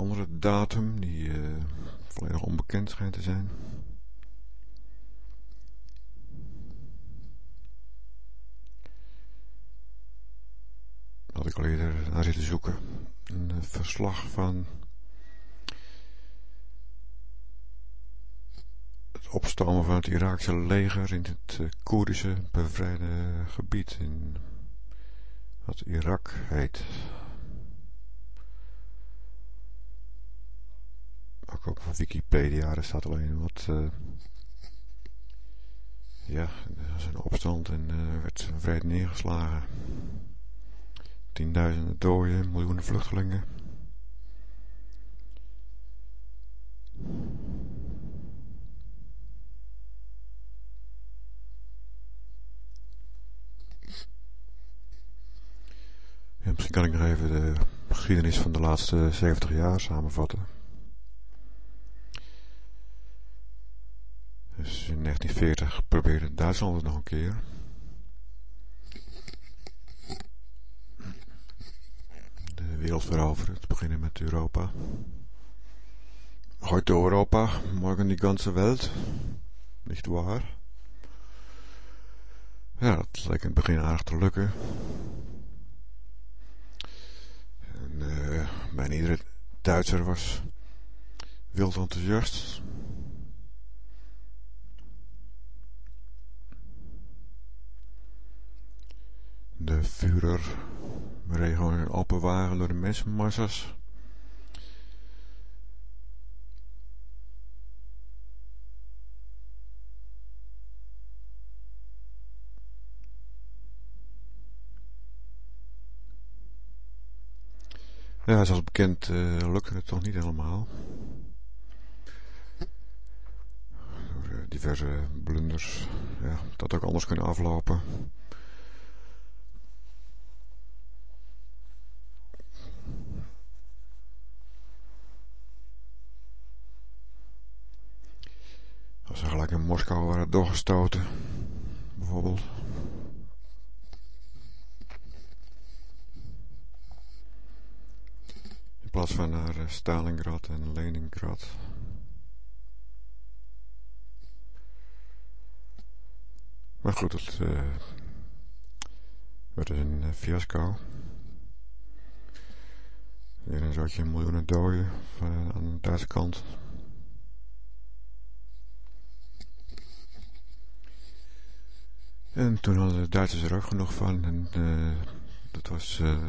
andere datum die uh, volledig onbekend schijnt te zijn. Had ik al eerder naar zitten zoeken. Een uh, verslag van het opstomen van het Iraakse leger in het uh, Koerdische bevrijde gebied in wat Irak heet. Ook op Wikipedia, er staat alleen wat... Uh, ja, er was een opstand en uh, werd vreed neergeslagen. Tienduizenden doden, miljoenen vluchtelingen. Ja, misschien kan ik nog even de geschiedenis van de laatste 70 jaar samenvatten. Dus in 1940 probeerde Duitsland het nog een keer. De wereld veroveren, te beginnen met Europa. Heute Europa, morgen die ganze Welt. Niet waar? Ja, dat leek in het begin aardig te lukken. En uh, bijna iedere Duitser was wild enthousiast. De Führer open wagen door de mensenmassas. Ja, zoals bekend uh, lukte het toch niet helemaal. Door uh, diverse blunders. Ja, dat ook anders kunnen aflopen. Gelijk in Moskou waren doorgestoten, bijvoorbeeld. In plaats van naar uh, Stalingrad en Leningrad. Maar goed, het uh, werd een uh, fiasco. Weer een zootje miljoenen doden aan de Duitse kant. En toen hadden de Duitsers er ook genoeg van. En uh, dat was uh,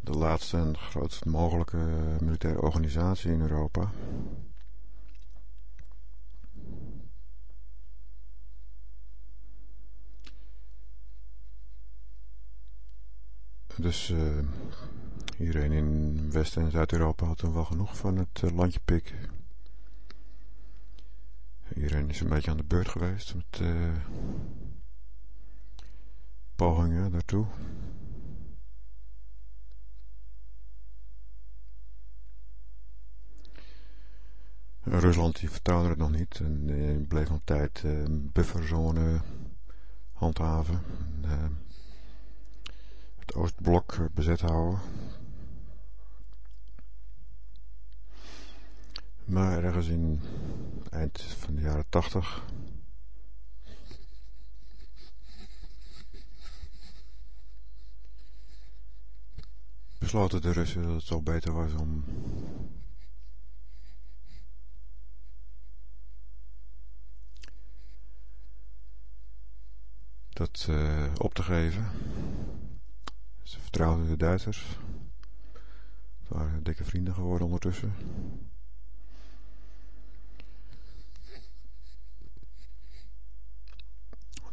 de laatste en grootst mogelijke militaire organisatie in Europa. Dus uh, iedereen in West- en Zuid-Europa had toen wel genoeg van het landje pik. Iedereen is een beetje aan de beurt geweest met uh, pogingen daartoe. Rusland die vertrouwde het nog niet en uh, bleef nog tijd uh, bufferzone handhaven. Het Oostblok bezet houden. Maar ergens in eind van de jaren tachtig besloten de Russen dat het toch beter was om dat uh, op te geven. Ze vertrouwden de Duitsers. Het waren dikke vrienden geworden ondertussen.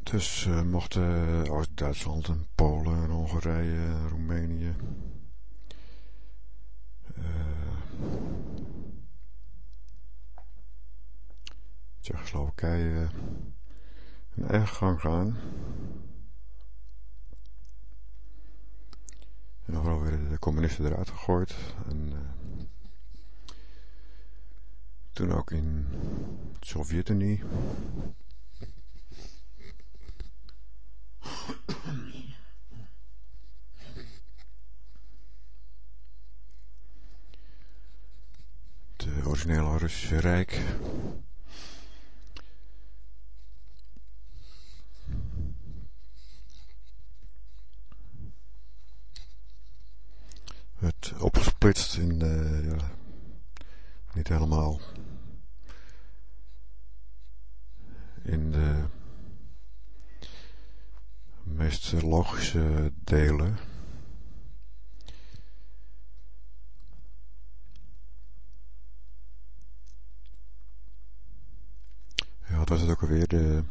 Dus uh, mochten Oost-Duitsland en Polen en Hongarije en Roemenië uh, Tsjechoslowakije hun eigen gang gaan. En overal werden de communisten eruit gegooid. En toen ook in de Sovjet-Unie. Originele Russische Rijk. werd opgesplitst in, uh, ja, niet helemaal, in de meest logische delen. Ja, was het ook alweer? De,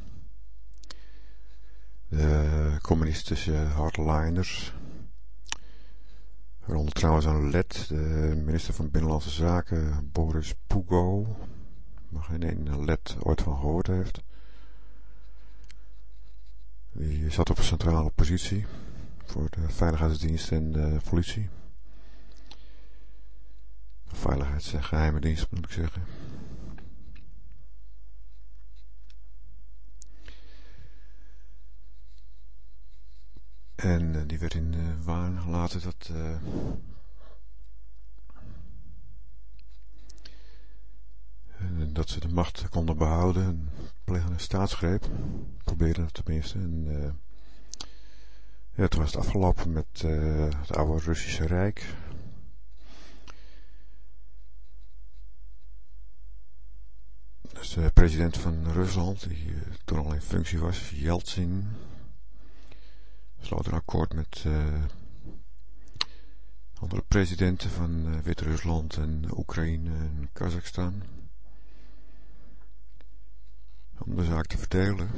communistische hardliners. Waaronder trouwens een led, de minister van Binnenlandse Zaken, Boris Pugo. Waar geen een led ooit van gehoord heeft. Die zat op een centrale positie voor de veiligheidsdienst en de politie. Veiligheids- en geheime dienst moet ik zeggen. En uh, die werd in uh, waan gelaten dat... Uh, dat ze de macht konden behouden en plegen een staatsgreep. Probeerden het tenminste. En, toen was het afgelopen met het oude Russische Rijk. Dus de president van Rusland, die toen al in functie was, Yeltsin sloot een akkoord met uh, andere presidenten van uh, Wit-Rusland en Oekraïne en Kazachstan. Om de zaak te verdelen.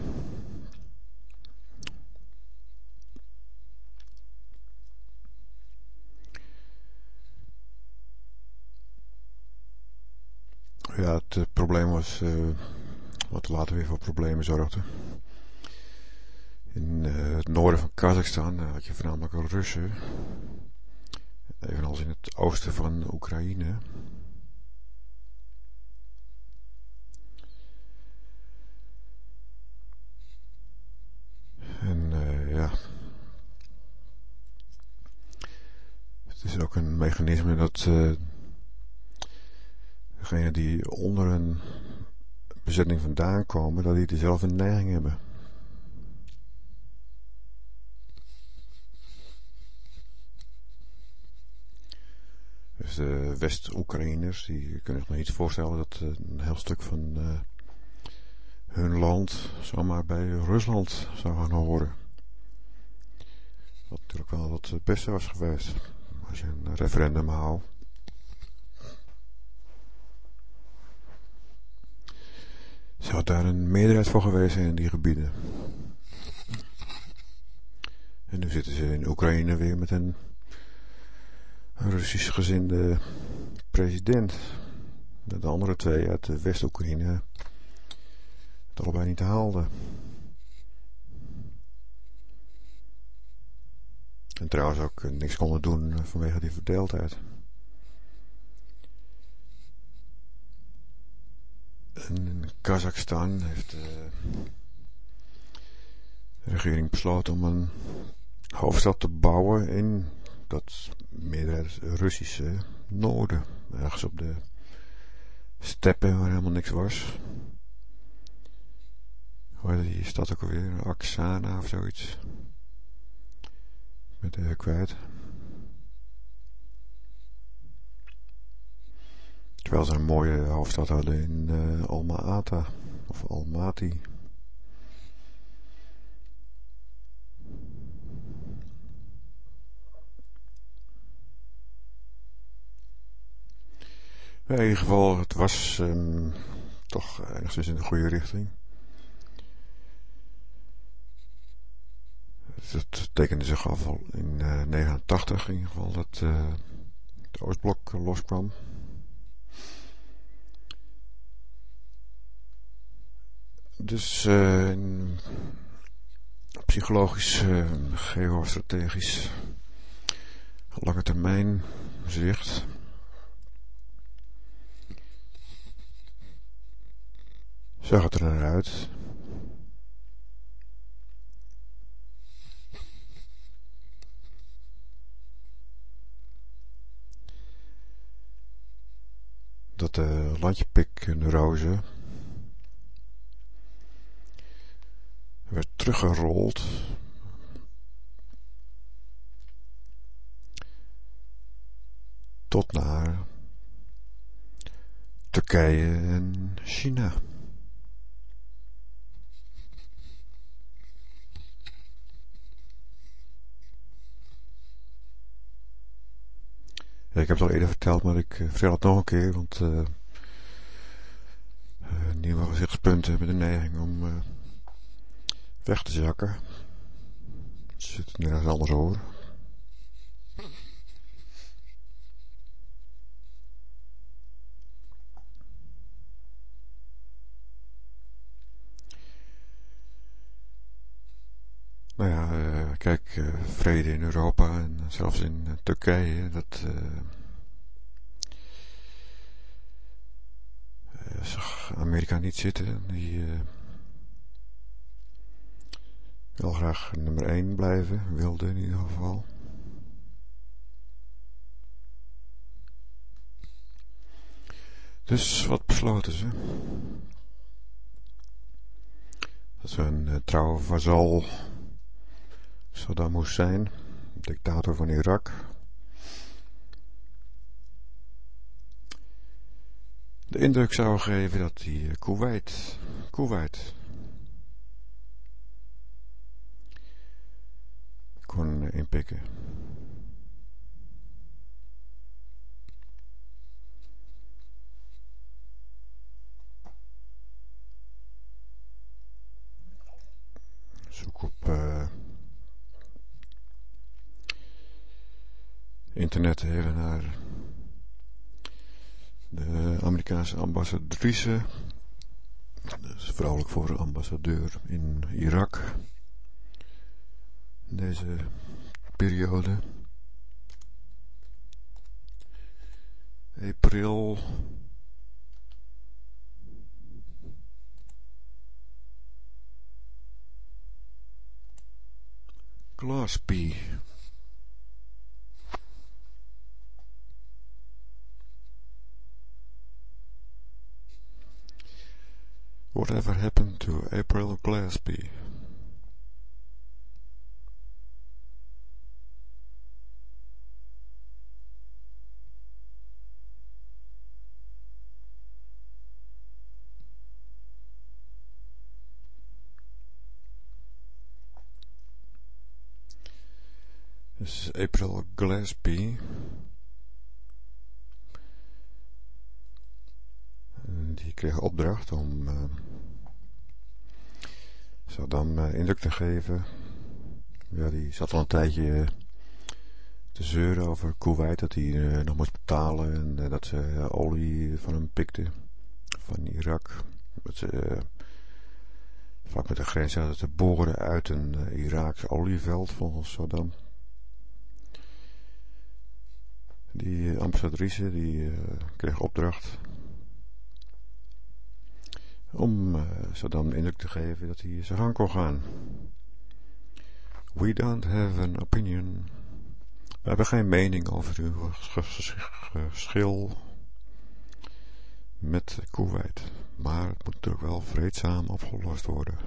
Ja, het uh, probleem was, wat later weer voor problemen zorgde. In uh, het noorden van Kazachstan had je voornamelijk Russen. Evenals in het oosten van Oekraïne. En uh, ja. Het is ook een mechanisme dat uh, degenen die onder een bezetting vandaan komen, dat die dezelfde neiging hebben. De West-Oekraïners, die kunnen zich nog niet voorstellen dat een heel stuk van uh, hun land zomaar bij Rusland zou gaan horen. Wat natuurlijk wel het beste was geweest. Als je een referendum houdt. Zou daar een meerderheid voor geweest zijn in die gebieden. En nu zitten ze in Oekraïne weer met een Russisch gezinde president. De andere twee uit West-Oekraïne het allebei niet haalden. En trouwens ook niks konden doen vanwege die verdeeldheid. En Kazachstan heeft de regering besloten om een hoofdstad te bouwen in dat meer Russische noorden. Ergens op de steppen waar helemaal niks was. Hoe heet die stad ook alweer? Aksana of zoiets. Met de kwijt. Terwijl ze een mooie hoofdstad hadden in uh, Alma-Ata. Of Almaty. In ieder geval, het was um, toch enigszins in de goede richting. Het tekende zich af in uh, 89 in ieder geval dat uh, het Oostblok loskwam. Dus uh, psychologisch, geostrategisch, lange termijn zicht zag het er naar uit. dat de landjepik-neurose werd teruggerold tot naar Turkije en China. Ik heb het al eerder verteld, maar ik uh, vertel het nog een keer, want uh, nieuwe gezichtspunten hebben de neiging om weg te zakken. Het zit nergens anders over. Nou ja, uh, kijk, uh, vrede in Europa en zelfs in uh, Turkije, dat zag Amerika niet zitten. Die wil graag nummer 1 blijven, wilde in ieder geval. Dus wat besloten ze? Dat ze een trouwe vazal Saddam Hussein, dictator van Irak. De indruk zou geven dat hij eh, Kuwait, Kuwait kon eh, inpikken. Zoek op uh, internet even naar de Amerikaanse ambassadrice. Is vrouwelijk voor ambassadeur in Irak. Deze periode. April. Glaspie. Whatever happened to April Gillespie? This is April Gillespie. die kreeg opdracht om uh, Saddam uh, indruk te geven. Ja, die zat al een tijdje te zeuren over Kuwait, dat hij uh, nog moest betalen en dat ze olie van hem pikten, van Irak. Dat ze vlak met de grens hadden te boren uit een Iraaks olieveld volgens Saddam. Die ambassadrice die kreeg opdracht om Saddam de indruk te geven dat hij zijn gang kon gaan. We don't have an opinion. We hebben geen mening over uw geschil met Kuwait. Maar het moet natuurlijk wel vreedzaam opgelost worden.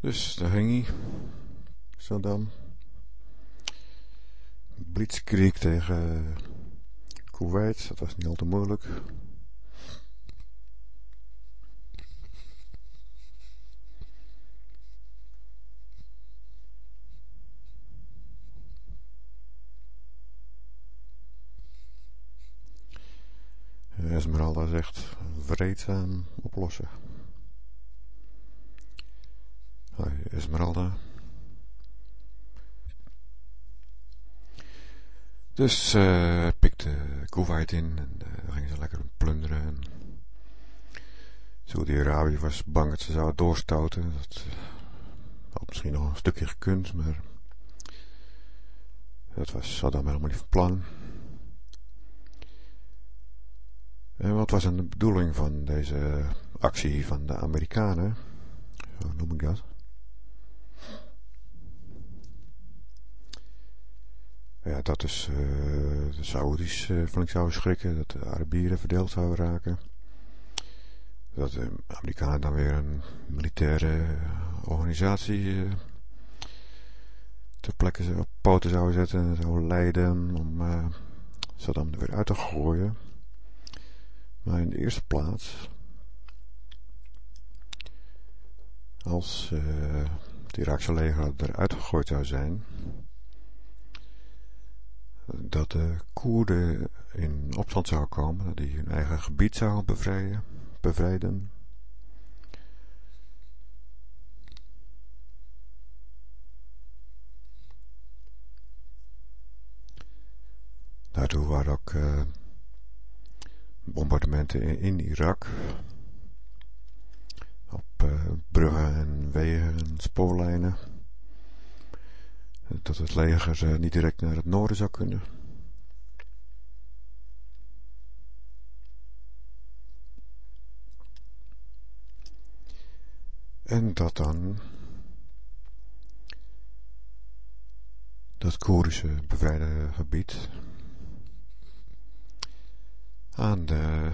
Dus daar ging hij. Saddam. Blitzkrieg tegen Kuwait. Dat was niet al te moeilijk. Esmeralda zegt vreedzaam oplossen. Esmeralda. Dus uh, pikte Kuwait in en uh, gingen ze lekker plunderen. En Saudi-Arabië was bang dat ze zouden doorstoten. Dat had misschien nog een stukje gekund, maar dat was Saddam helemaal niet van plan. En wat was dan de bedoeling van deze actie van de Amerikanen? Zo noem ik dat. Ja, dat is uh, de Saoedi's uh, flink zouden schrikken, dat de Arabieren verdeeld zouden raken. Dat de Amerikanen dan weer een militaire organisatie uh, ter plekke op poten zouden zetten en zouden leiden om Saddam er weer uit te gooien. Maar in de eerste plaats, als het Iraakse leger eruit gegooid zou zijn, dat de Koerden in opstand zouden komen, die hun eigen gebied zouden bevrijden, bevrijden. Daartoe waren ook uh, bombardementen in, Irak. Op uh, bruggen en wegen en spoorlijnen dat het leger niet direct naar het noorden zou kunnen. En dat dan dat Koerdische bevrijde gebied aan de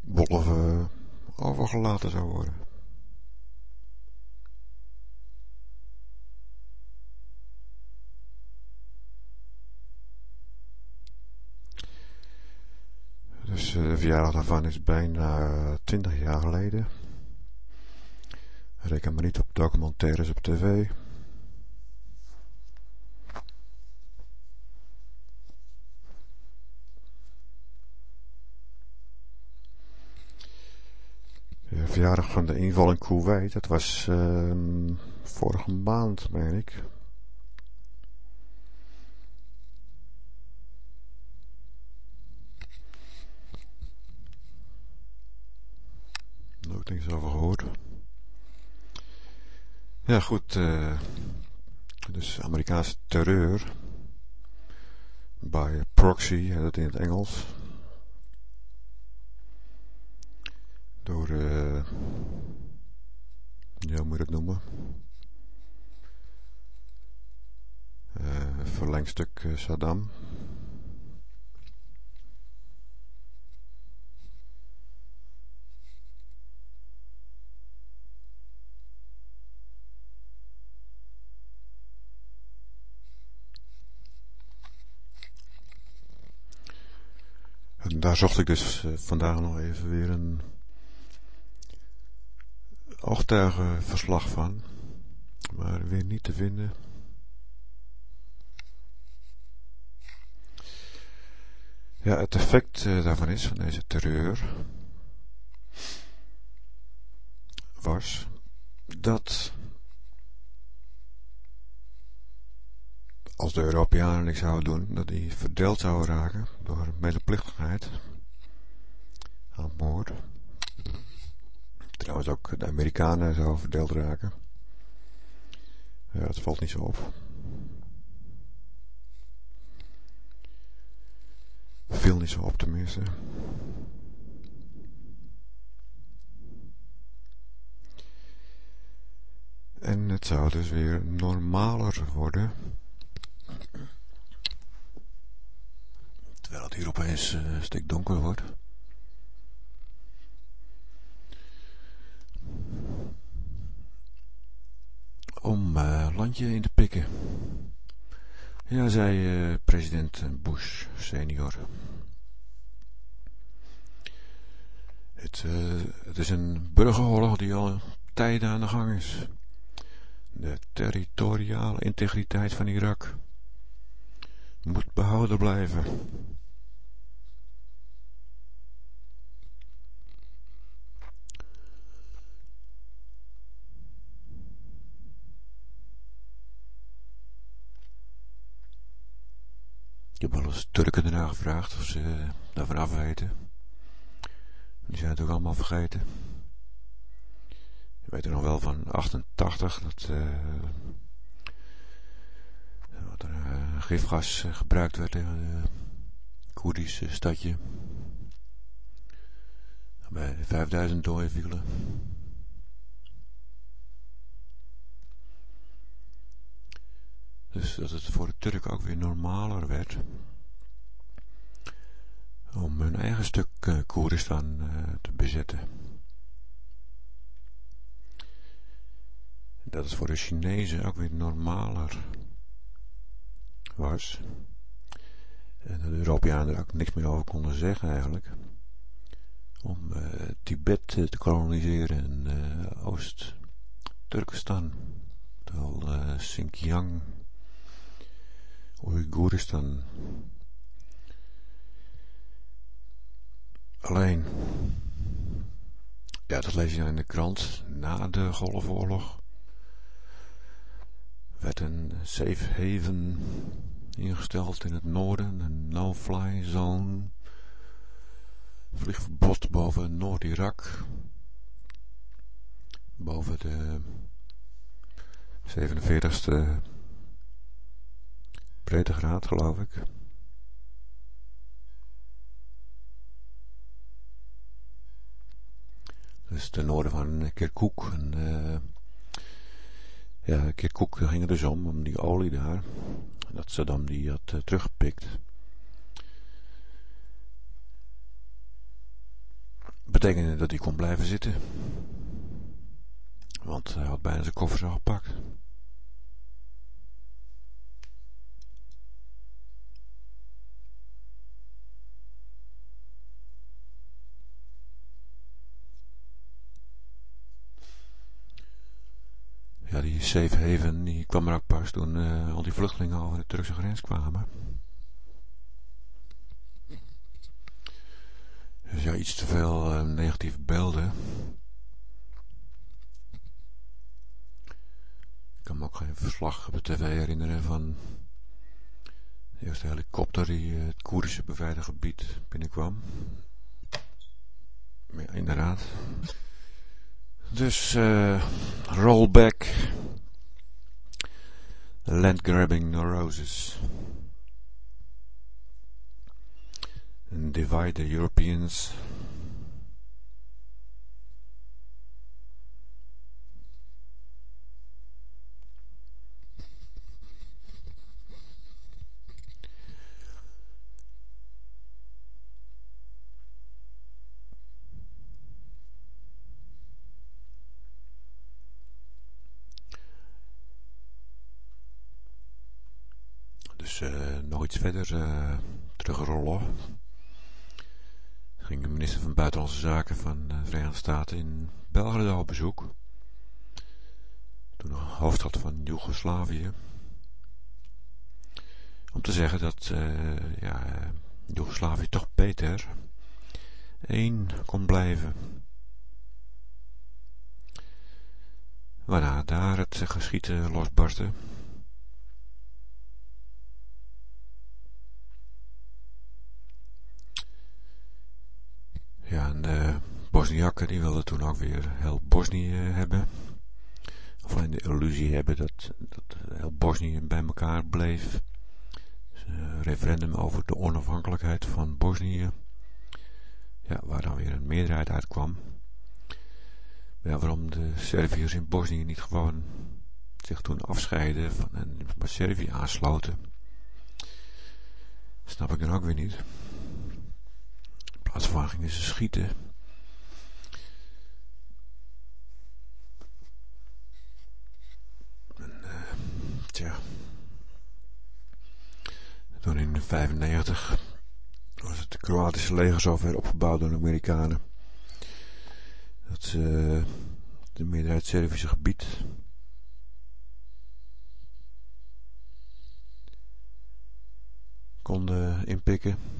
wolven overgelaten zou worden. Dus uh, de verjaardag daarvan is bijna 20 jaar geleden. Reken maar niet op documentaires op tv. De verjaardag van de inval in Kuwait, dat was uh, vorige maand, meen ik. Nooit niks over gehoord. Ja, goed. Uh, dus Amerikaanse terreur. By proxy, dat in het Engels. Door, uh, ja, hoe moet je dat noemen? Uh, verlengstuk Saddam. En daar zocht ik dus uh, vandaag nog even weer een oogtuigenverslag van. Maar weer niet te vinden. Ja, het effect uh, daarvan is, van deze terreur, was dat als de Europeanen niks zouden doen, dat die verdeeld zouden raken door medeplichtigheid aan moord. Trouwens ook de Amerikanen zouden verdeeld raken. Ja, het valt niet zo op. Viel niet zo op tenminste. En het zou dus weer normaler worden Terwijl het hier opeens uh, een stuk donker wordt. Om uh, landje in te pikken. Ja, zei uh, president Bush senior. Het, het is een burgeroorlog die al tijden aan de gang is. De territoriale integriteit van Irak moet behouden blijven. Ik heb wel eens Turken erna gevraagd of ze daarvan af weten. Die zijn het ook allemaal vergeten. Weet er nog wel van 88 dat uh, wat er uh, gifgas gebruikt werd tegen de Koerdische stadje. Bij 5000 doden vielen. Dus dat het voor de Turken ook weer normaler werd om hun eigen stuk uh, Koeristan uh, te bezetten. Dat het voor de Chinezen ook weer normaler was. En de Europeanen er ook niks meer over konden zeggen eigenlijk. Om uh, Tibet te koloniseren en Oost-Turkestan. Terwijl Xinjiang, Oeigoeristan Alleen, ja, dat lees je in de krant. Na de Golfoorlog werd een safe haven ingesteld in het noorden, een no-fly zone. Vliegverbod boven Noord-Irak. Boven de 47ste breedtegraad, geloof ik. Dus ten noorden van Kirkuk. En, uh, ja, Kirkuk ging er dus om, om die olie daar. Dat Saddam die had uh, teruggepikt. Betekende dat hij kon blijven zitten. Want hij had bijna zijn koffers al gepakt. Ja, safe haven die kwam er ook pas toen uh, al die vluchtelingen over de Turkse grens kwamen. Dus ja, iets te veel uh, negatieve beelden. Ik kan me ook geen verslag op de tv herinneren van de eerste helikopter die uh, het Koerdische gebied binnenkwam. Ja, inderdaad. Dus uh, rollback. Land grabbing neurosis. And divide the Europeans iets verder uh, terugrollen. Ging de minister van Buitenlandse Zaken van de Verenigde Staten in Belgrado op bezoek. Toen nog hoofdstad van Joegoslavië. Om te zeggen dat uh, ja, Joegoslavië toch beter één kon blijven. Waarna daar het geschieten losbarstte. Ja, en de Bosniakken die wilden toen ook weer heel Bosnië hebben. Of alleen de illusie hebben dat, dat heel Bosnië bij elkaar bleef. Dus een referendum over de onafhankelijkheid van Bosnië. Ja, waar dan weer een meerderheid uitkwam. Waarom de Serviërs in Bosnië niet gewoon zich toen afscheiden van, en bij Servië aansloten. Snap ik dan ook weer niet plaats van gingen ze schieten. En, uh, tja. Toen in 95 was het Kroatische leger zover opgebouwd door de Amerikanen. Dat ze de meerderheid Servische gebied konden inpikken.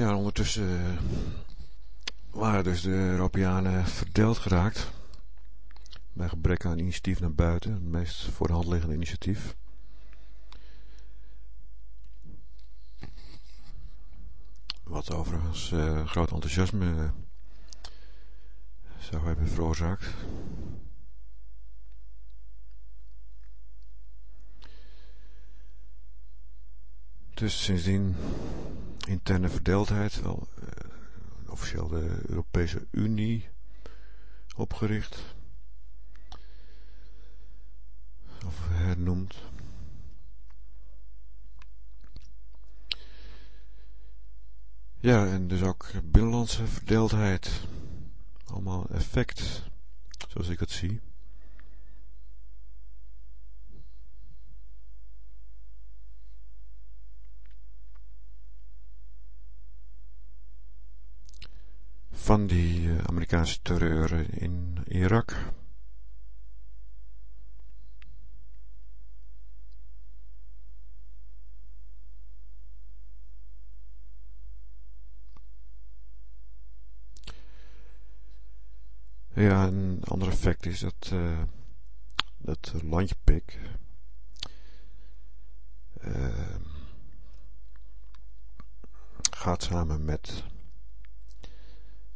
Ja, ondertussen eh, waren dus de Europeanen verdeeld geraakt. Bij gebrek aan initiatief naar buiten, het meest voor de hand liggende initiatief. Wat overigens eh, groot enthousiasme eh, zou hebben veroorzaakt. Dus sindsdien interne verdeeldheid, wel uh, officieel de Europese Unie opgericht. Of hernoemd. Ja, en dus ook binnenlandse verdeeldheid. Allemaal effect, zoals ik het zie. Van die eh, Amerikaanse terreur in Irak. Ja, een ander effect is dat uh, dat landjepik uh, gaat samen met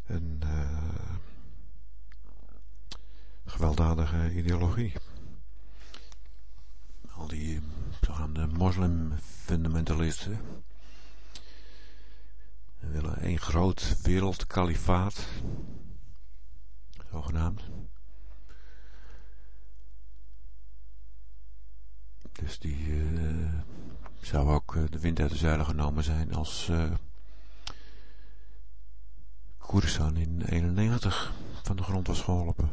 een uh, gewelddadige ideologie. Al die zogenaamde moslimfundamentalisten willen een groot wereldkalifaat, zogenaamd. Dus die uh, zou ook de wind uit de zeilen genomen zijn als Koerdistan in 91 van de grond was geholpen.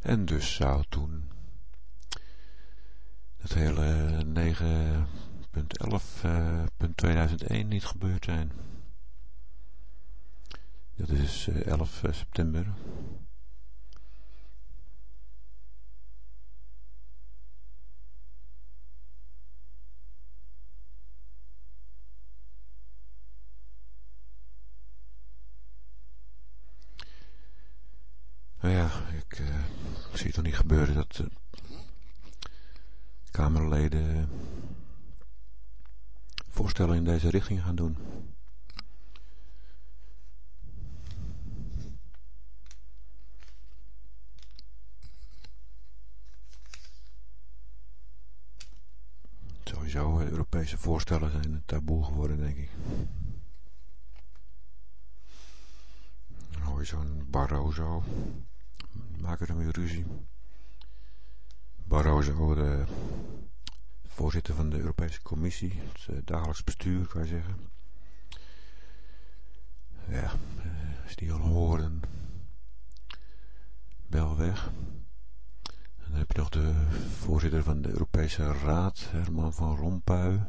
En dus zou toen het hele 9.11.2001 niet gebeurd zijn. Dat is 11 eh, september Nou ja, ik uh, zie het nog niet gebeuren dat uh, Kamerleden voorstellen in deze richting gaan doen. Sowieso, Europese voorstellen zijn een taboe geworden, denk ik. Dan hoor je zo'n Barroso maken dan weer ruzie. Barroso, de voorzitter van de Europese Commissie, het uh, dagelijks bestuur, kan je zeggen. Ja, uh, als die al horen, bel weg. Dan heb je nog de voorzitter van de Europese Raad, Herman van Rompuy. Die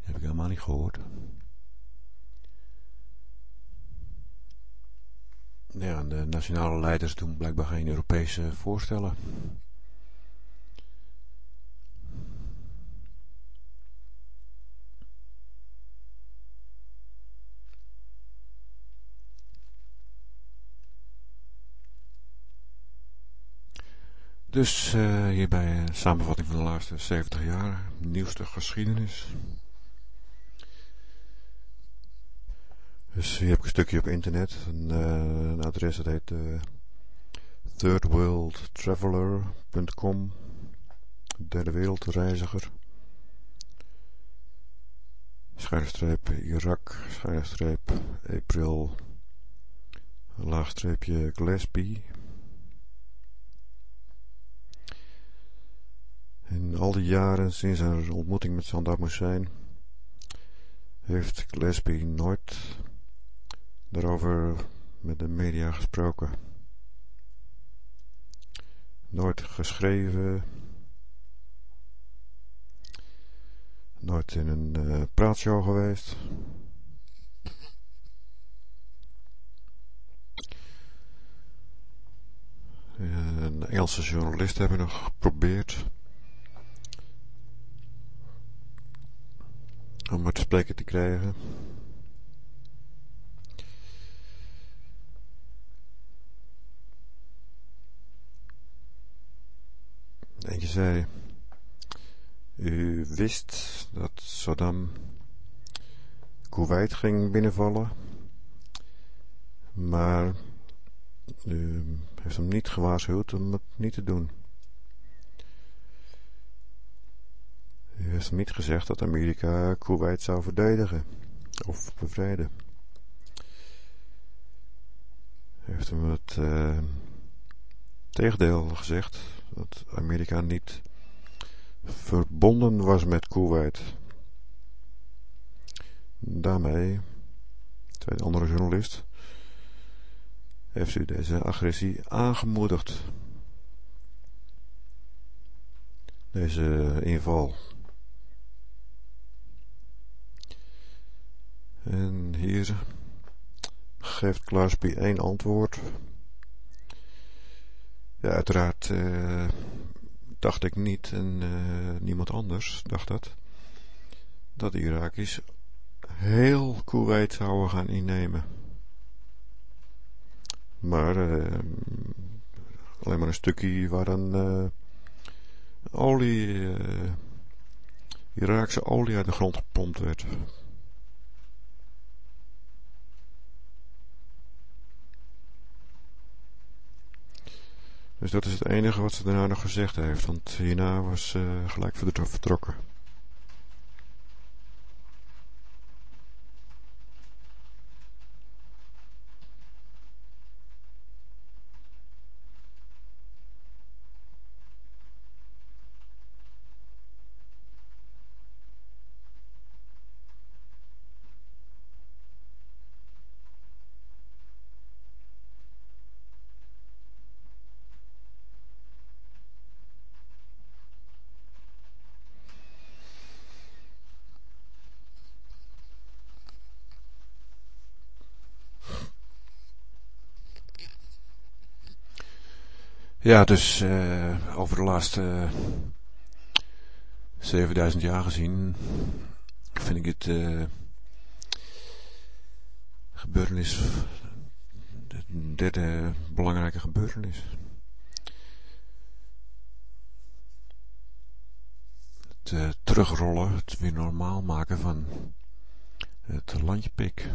heb ik helemaal niet gehoord. Ja, de nationale leiders doen blijkbaar geen Europese voorstellen. Dus uh, hierbij een samenvatting van de laatste 70 jaar, nieuwste geschiedenis. Dus hier heb ik een stukje op internet. Een, uh, een adres dat heet uh, thirdworldtraveler.com Derde wereldreiziger. Schuinstreep Irak. Schuinstreep April. Laagstreepje Gillespie. In al die jaren sinds zijn ontmoeting met Hussein heeft Gillespie nooit daarover met de media gesproken. Nooit geschreven. Nooit in een uh, praatshow geweest. Een Engelse journalist hebben nog geprobeerd om het te spreken te krijgen. Eentje zei, u wist dat Saddam Kuwait ging binnenvallen, maar U heeft hem niet gewaarschuwd om het niet te doen. Heeft niet gezegd dat Amerika Kuwait zou verdedigen of bevrijden. Heeft hem het uh, tegendeel gezegd, dat Amerika niet verbonden was met Kuwait. Daarmee, zei de andere journalist, heeft u deze agressie aangemoedigd. Deze inval. En hier geeft Klaasby één antwoord. Ja, uiteraard uh, dacht ik niet en uh, niemand anders dacht dat. Dat de heel Kuwait zouden gaan innemen. Maar uh, alleen maar een stukje waar olie, Iraakse olie uit de grond gepompt werd. Dus dat is het enige wat ze daarna nog gezegd heeft, want hierna was ze gelijk vertrokken. Ja, dus uh, over de laatste uh, 7000 jaar gezien vind ik het uh, gebeurtenis, de derde belangrijke gebeurtenis. Het terugrollen, het weer normaal maken van het landje pik.